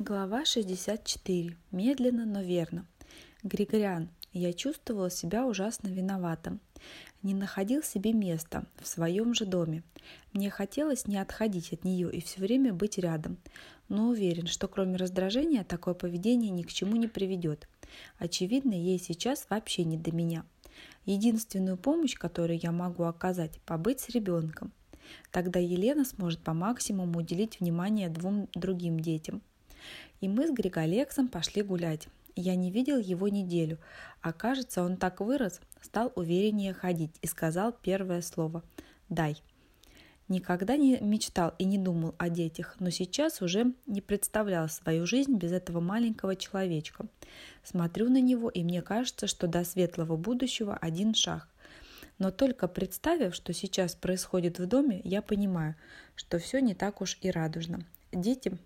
Глава 64. Медленно, но верно. Григориан, я чувствовала себя ужасно виноватым. Не находил себе места в своем же доме. Мне хотелось не отходить от нее и все время быть рядом. Но уверен, что кроме раздражения такое поведение ни к чему не приведет. Очевидно, ей сейчас вообще не до меня. Единственную помощь, которую я могу оказать – побыть с ребенком. Тогда Елена сможет по максимуму уделить внимание двум другим детям – и мы с Григолексом пошли гулять. Я не видел его неделю, а кажется, он так вырос, стал увереннее ходить и сказал первое слово «дай». Никогда не мечтал и не думал о детях, но сейчас уже не представлял свою жизнь без этого маленького человечка. Смотрю на него, и мне кажется, что до светлого будущего один шаг. Но только представив, что сейчас происходит в доме, я понимаю, что все не так уж и радужно. Дети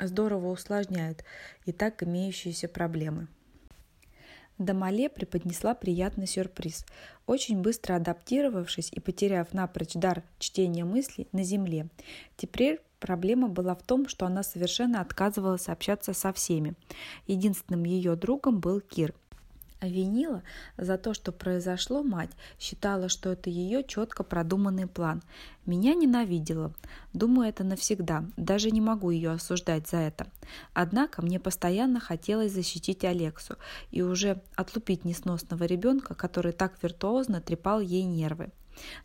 здорово усложняют и так имеющиеся проблемы. Дамале преподнесла приятный сюрприз. Очень быстро адаптировавшись и потеряв напрочь дар чтения мыслей на земле, теперь проблема была в том, что она совершенно отказывалась общаться со всеми. Единственным ее другом был Кир, Винила за то, что произошло мать, считала, что это ее четко продуманный план. Меня ненавидела. Думаю, это навсегда. Даже не могу ее осуждать за это. Однако мне постоянно хотелось защитить Алексу и уже отлупить несносного ребенка, который так виртуозно трепал ей нервы.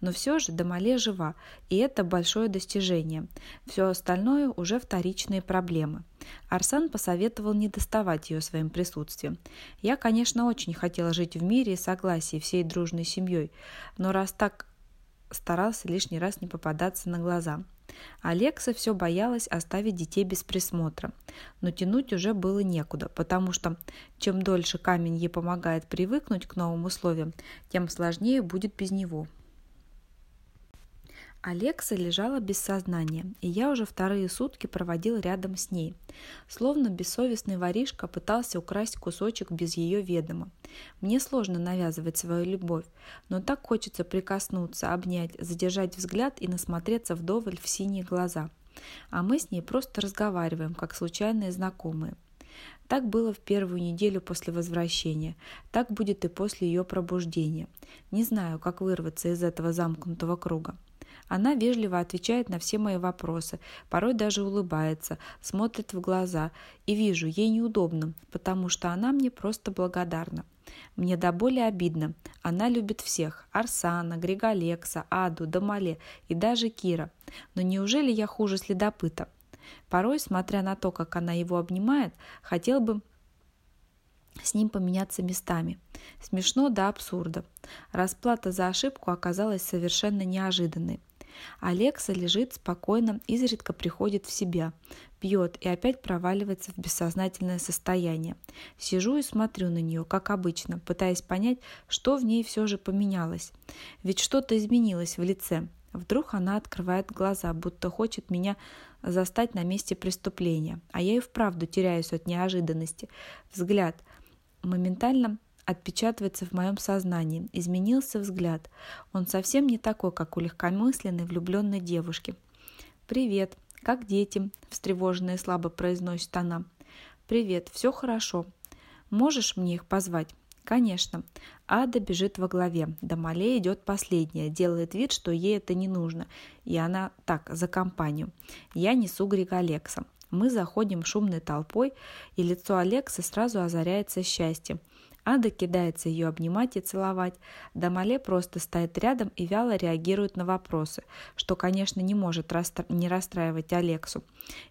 Но все же Дамале жива, и это большое достижение. Все остальное уже вторичные проблемы. Арсан посоветовал не доставать ее своим присутствием. Я, конечно, очень хотела жить в мире и согласии всей дружной семьей, но раз так старался лишний раз не попадаться на глаза. Алекса все боялась оставить детей без присмотра, но тянуть уже было некуда, потому что чем дольше камень ей помогает привыкнуть к новым условиям, тем сложнее будет без него. Алекса лежала без сознания, и я уже вторые сутки проводил рядом с ней. Словно бессовестный воришка пытался украсть кусочек без ее ведома. Мне сложно навязывать свою любовь, но так хочется прикоснуться, обнять, задержать взгляд и насмотреться вдоволь в синие глаза. А мы с ней просто разговариваем, как случайные знакомые. Так было в первую неделю после возвращения, так будет и после ее пробуждения. Не знаю, как вырваться из этого замкнутого круга. Она вежливо отвечает на все мои вопросы, порой даже улыбается, смотрит в глаза, и вижу, ей неудобно, потому что она мне просто благодарна. Мне до боли обидно. Она любит всех – Арсана, Григолекса, Аду, Дамале и даже Кира. Но неужели я хуже следопыта? Порой, смотря на то, как она его обнимает, хотел бы с ним поменяться местами. Смешно до абсурда. Расплата за ошибку оказалась совершенно неожиданной. Алекса лежит спокойно, изредка приходит в себя, пьет и опять проваливается в бессознательное состояние. Сижу и смотрю на нее, как обычно, пытаясь понять, что в ней все же поменялось. Ведь что-то изменилось в лице. Вдруг она открывает глаза, будто хочет меня застать на месте преступления, а я и вправду теряюсь от неожиданности. Взгляд моментально отпечатывается в моем сознании. Изменился взгляд. Он совсем не такой, как у легкомысленной влюбленной девушки. «Привет. Как дети?» – встревоженно и слабо произносит она. «Привет. Все хорошо. Можешь мне их позвать?» Конечно. Ада бежит во главе. До Мале идет последняя, делает вид, что ей это не нужно. И она так, за компанию. Я несу Грига Алекса. Мы заходим шумной толпой, и лицо Алекса сразу озаряется счастьем. Ада кидается ее обнимать и целовать. Дамале просто стоит рядом и вяло реагирует на вопросы, что, конечно, не может расстра... не расстраивать Алексу.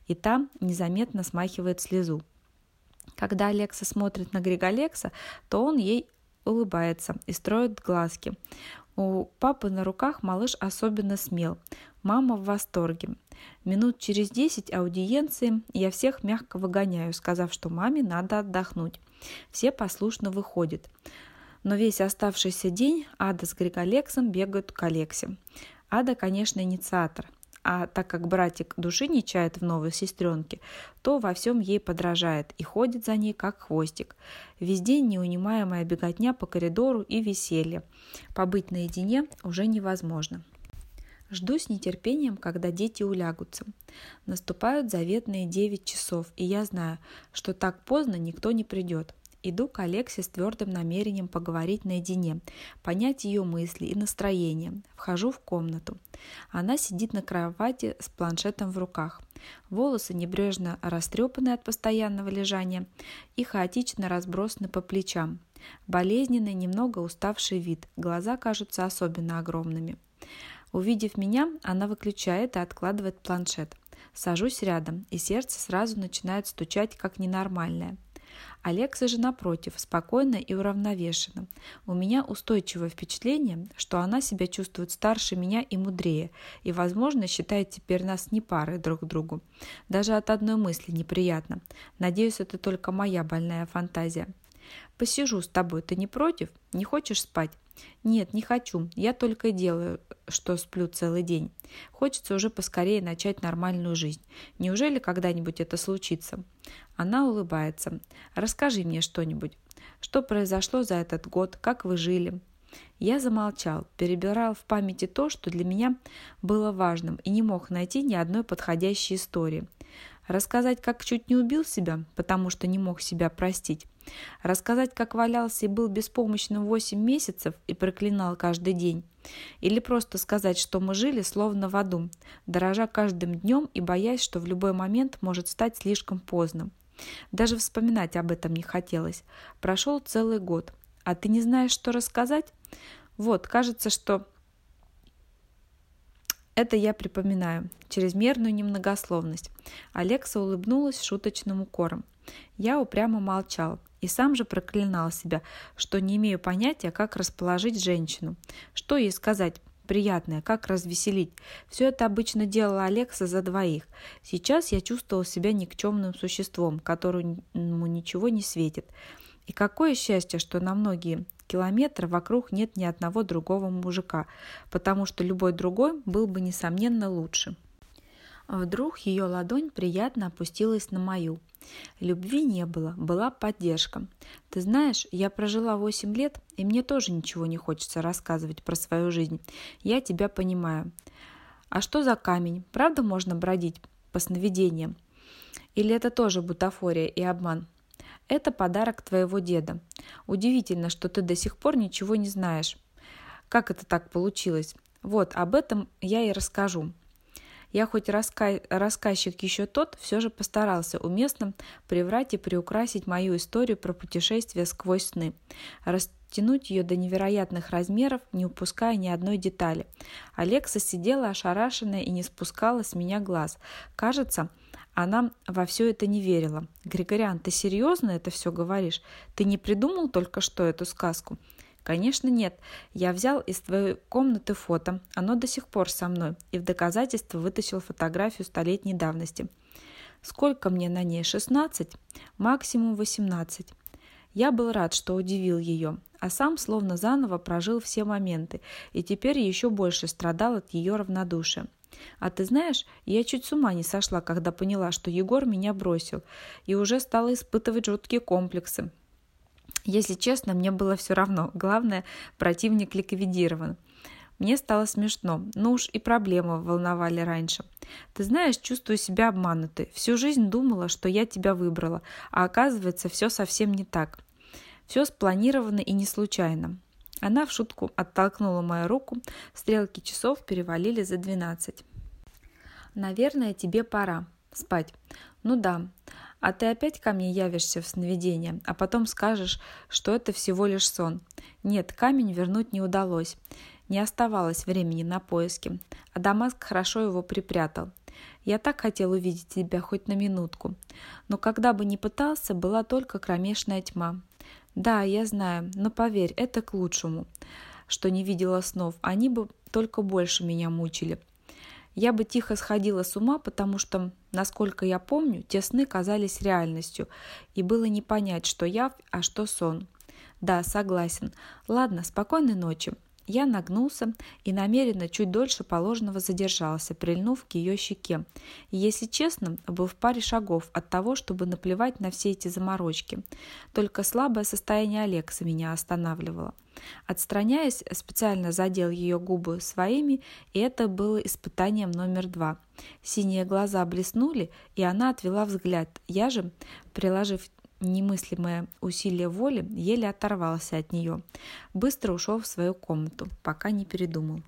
И там незаметно смахивает слезу. Когда Алекса смотрит на Григолекса, то он ей улыбается и строит глазки. У папы на руках малыш особенно смел. Мама в восторге. Минут через десять аудиенции я всех мягко выгоняю, сказав, что маме надо отдохнуть. Все послушно выходят. Но весь оставшийся день Ада с Григолексом бегают к Алексе. Ада, конечно, инициатор, а так как братик души не чает в новой сестренке, то во всем ей подражает и ходит за ней как хвостик. Везде неунимаемая беготня по коридору и веселье. Побыть наедине уже невозможно. Жду с нетерпением, когда дети улягутся. Наступают заветные 9 часов, и я знаю, что так поздно никто не придет. Иду к Алексе с твердым намерением поговорить наедине, понять ее мысли и настроение. Вхожу в комнату. Она сидит на кровати с планшетом в руках. Волосы небрежно растрепаны от постоянного лежания и хаотично разбросаны по плечам. Болезненный, немного уставший вид, глаза кажутся особенно огромными. Увидев меня, она выключает и откладывает планшет. Сажусь рядом, и сердце сразу начинает стучать как ненормальное. Алекса же, напротив, спокойна и уравновешена. У меня устойчивое впечатление, что она себя чувствует старше меня и мудрее, и, возможно, считает теперь нас не парой друг к другу. Даже от одной мысли неприятно. Надеюсь, это только моя больная фантазия. «Посижу с тобой, ты не против? Не хочешь спать?» «Нет, не хочу. Я только и делаю, что сплю целый день. Хочется уже поскорее начать нормальную жизнь. Неужели когда-нибудь это случится?» Она улыбается. «Расскажи мне что-нибудь. Что произошло за этот год? Как вы жили?» Я замолчал, перебирал в памяти то, что для меня было важным, и не мог найти ни одной подходящей истории. Рассказать, как чуть не убил себя, потому что не мог себя простить. Рассказать, как валялся и был беспомощным 8 месяцев и проклинал каждый день. Или просто сказать, что мы жили словно в аду, дорожа каждым днем и боясь, что в любой момент может стать слишком поздно. Даже вспоминать об этом не хотелось. Прошел целый год. А ты не знаешь, что рассказать? Вот, кажется, что это я припоминаю. Чрезмерную немногословность. Алекса улыбнулась шуточным укором. Я упрямо молчал и сам же проклинал себя, что не имею понятия, как расположить женщину. Что ей сказать? приятное, как развеселить. Все это обычно делала Алекса за двоих. Сейчас я чувствовал себя никчемным существом, которому ничего не светит. И какое счастье, что на многие километра вокруг нет ни одного другого мужика, потому что любой другой был бы, несомненно, лучше. Вдруг ее ладонь приятно опустилась на мою. Любви не было, была поддержка. Ты знаешь, я прожила 8 лет, и мне тоже ничего не хочется рассказывать про свою жизнь. Я тебя понимаю. А что за камень? Правда можно бродить по сновидениям? Или это тоже бутафория и обман? Это подарок твоего деда. Удивительно, что ты до сих пор ничего не знаешь. Как это так получилось? Вот, об этом я и расскажу. Я хоть раска... рассказчик еще тот, все же постарался уместно приврать и приукрасить мою историю про путешествие сквозь сны, растянуть ее до невероятных размеров, не упуская ни одной детали. Алекса сидела ошарашенная и не спускала с меня глаз. Кажется, она во все это не верила. «Григориан, ты серьезно это все говоришь? Ты не придумал только что эту сказку?» «Конечно нет. Я взял из твоей комнаты фото. Оно до сих пор со мной. И в доказательство вытащил фотографию столетней давности. Сколько мне на ней? 16? Максимум 18. Я был рад, что удивил ее, а сам словно заново прожил все моменты и теперь еще больше страдал от ее равнодушия. А ты знаешь, я чуть с ума не сошла, когда поняла, что Егор меня бросил, и уже стала испытывать жуткие комплексы. Если честно, мне было все равно. Главное, противник ликвидирован. Мне стало смешно, но уж и проблемы волновали раньше. Ты знаешь, чувствую себя обманутой. Всю жизнь думала, что я тебя выбрала, а оказывается, все совсем не так. Все спланировано и не случайно. Она в шутку оттолкнула мою руку, стрелки часов перевалили за двенадцать. «Наверное, тебе пора спать». «Ну да. А ты опять ко мне явишься в сновидение, а потом скажешь, что это всего лишь сон». Нет, камень вернуть не удалось. Не оставалось времени на поиски, а Дамаск хорошо его припрятал. Я так хотел увидеть тебя хоть на минутку. Но когда бы ни пытался, была только кромешная тьма. Да, я знаю, но поверь, это к лучшему, что не видела снов. Они бы только больше меня мучили. Я бы тихо сходила с ума, потому что, насколько я помню, те сны казались реальностью, и было не понять, что я, а что сон. Да, согласен. Ладно, спокойной ночи. Я нагнулся и намеренно чуть дольше положенного задержался, прильнув к ее щеке. И, если честно, был в паре шагов от того, чтобы наплевать на все эти заморочки. Только слабое состояние Алекса меня останавливало. Отстраняясь, специально задел ее губы своими, и это было испытанием номер два. Синие глаза блеснули, и она отвела взгляд. Я же, приложив немыслимое усилие воли, еле оторвался от нее. Быстро ушел в свою комнату, пока не передумал.